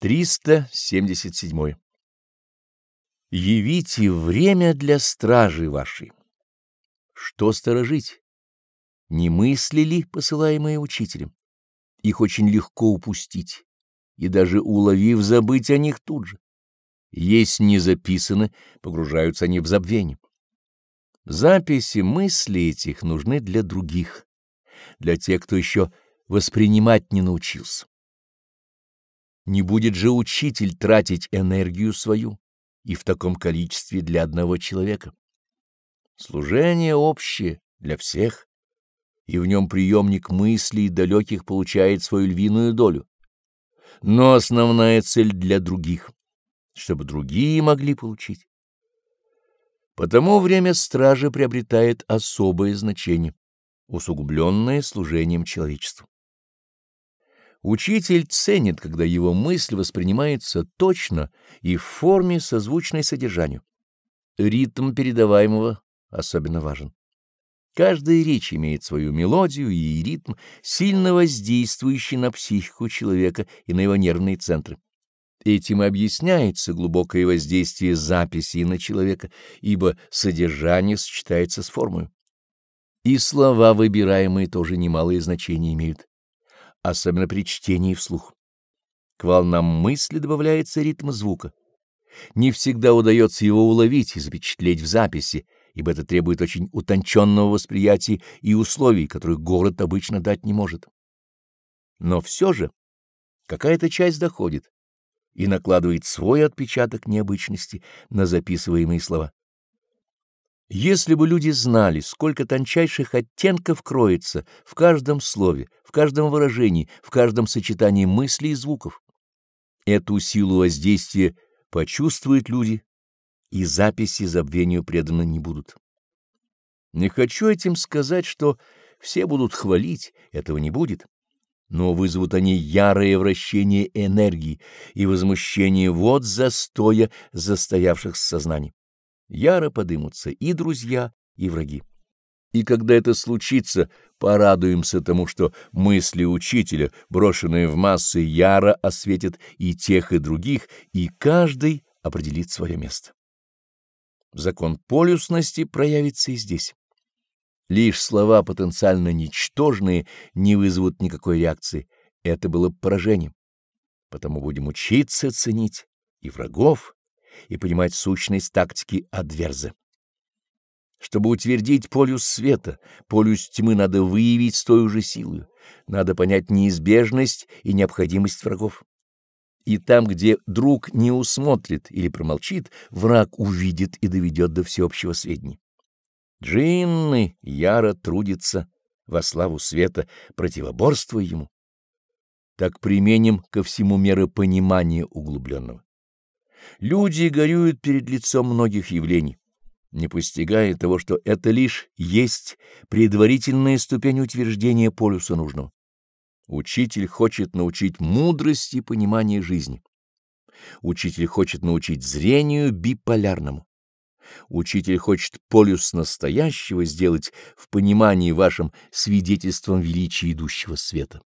377. Явите время для стражи вашей. Что сторожить? Не мысли ли, посылаемые учителем? Их очень легко упустить, и даже уловив, забыть о них тут же. Есть не записаны, погружаются они в забвение. Записи мыслей этих нужны для других, для тех, кто еще воспринимать не научился. Не будет же учитель тратить энергию свою и в таком количестве для одного человека. Служение общее для всех, и в нем приемник мыслей далеких получает свою львиную долю. Но основная цель для других, чтобы другие могли получить. Потому время стражи приобретает особое значение, усугубленное служением человечеству. Учитель ценит, когда его мысль воспринимается точно и в форме, созвучной содержанию. Ритм передаваемого особенно важен. Каждая речь имеет свою мелодию и ритм, сильно воздействующий на психику человека и на его нервные центры. Этим объясняется глубокое воздействие записи на человека, ибо содержание сочетается с формой. И слова, выбираемые, тоже немалое значение имеют особенно при чтении вслух. К волнам мысли добавляется ритм звука. Не всегда удается его уловить и запечатлеть в записи, ибо это требует очень утонченного восприятия и условий, которых город обычно дать не может. Но все же какая-то часть доходит и накладывает свой отпечаток необычности на записываемые слова. Если бы люди знали, сколько тончайших оттенков кроется в каждом слове, в каждом выражении, в каждом сочетании мыслей и звуков, эту силу воздействия почувствуют люди, и записи забвению преданы не будут. Не хочу этим сказать, что все будут хвалить, этого не будет, но вызовут они ярое вращение энергии и возмущение вот застоя застоявших сознаний яро подымутся и друзья, и враги. И когда это случится, порадуемся тому, что мысли учителя, брошенные в массы, яро осветят и тех, и других, и каждый определит свое место. Закон полюсности проявится и здесь. Лишь слова потенциально ничтожные не вызовут никакой реакции. Это было поражением. Потому будем учиться ценить и врагов, и понимать сущность тактики адверза. Чтобы утвердить полюс света, полюс тьмы надо выявить с той же силой, надо понять неизбежность и необходимость врагов. И там, где друг не усмотрит или промолчит, враг увидит и доведет до всеобщего сведения. Джинны яро трудится во славу света, противоборствуя ему. Так применим ко всему меры понимания углубленного. Люди горюют перед лицом многих явлений, не постигая того, что это лишь есть предварительная ступень утверждения полюса нужного. Учитель хочет научить мудрости и пониманию жизни. Учитель хочет научить зрению биполярному. Учитель хочет полюс настоящего сделать в понимании вашем свидетельством величия идущего света.